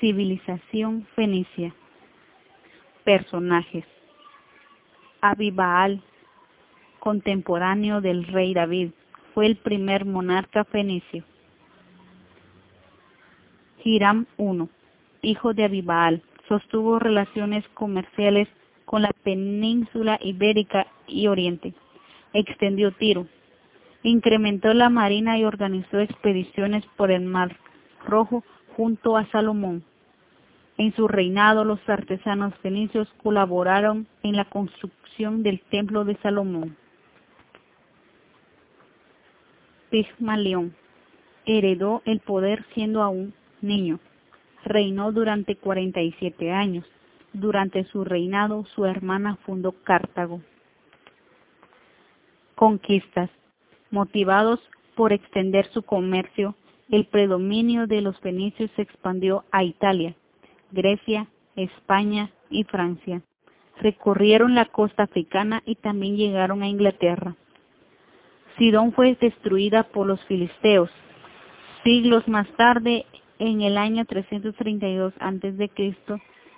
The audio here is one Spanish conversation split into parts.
Civilización fenicia. Personajes. Abibaal, contemporáneo del rey David, fue el primer monarca fenicio. Hiram I, hijo de Abibaal, sostuvo relaciones comerciales con la península ibérica y Oriente. Extendió Tiro, incrementó la marina y organizó expediciones por el Mar Rojo junto a Salomón. En su reinado los artesanos fenicios colaboraron en la construcción del templo de Salomón. Pigmalión heredó el poder siendo aún niño. Reinó durante 47 años. Durante su reinado su hermana fundó Cartago. Conquistas. Motivados por extender su comercio, el predominio de los fenicios se expandió a Italia, Grecia, España y Francia. Recorrieron la costa africana y también llegaron a Inglaterra. Sidón fue destruida por los filisteos. Siglos más tarde, en el año 332 a.C.,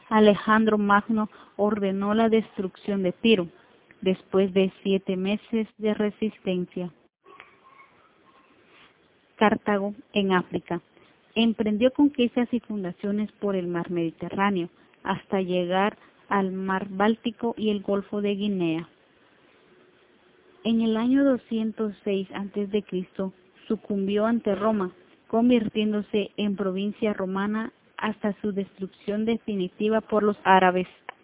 Alejandro Magno ordenó la destrucción de Tiro, después de siete meses de resistencia. Cartago en África. Emprendió conquistas y fundaciones por el mar Mediterráneo hasta llegar al mar Báltico y el Golfo de Guinea. En el año 206 a.C. sucumbió ante Roma, convirtiéndose en provincia romana hasta su destrucción definitiva por los árabes.